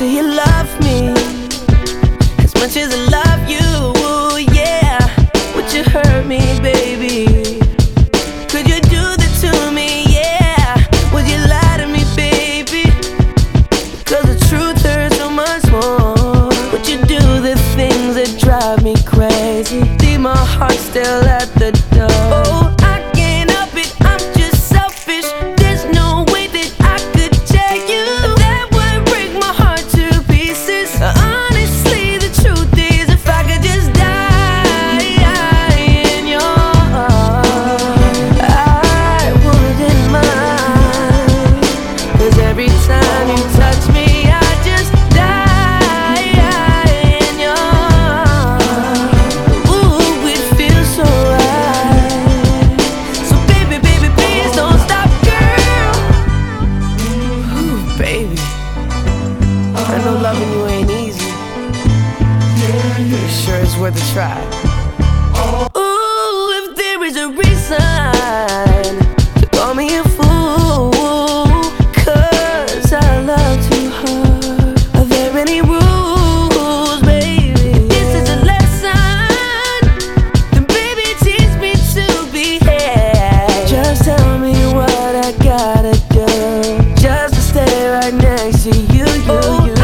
So you love me as much as I love you, yeah. Would you hurt me, baby? I know loving you ain't easy. It sure is worth a try. Ooh, if there is a reason to call me a fool, cause I love too hard. Are there any rules, baby? This is a lesson. Then baby, teach me to behave. Just tell me what I gotta do, just to stay right next to you, you, you.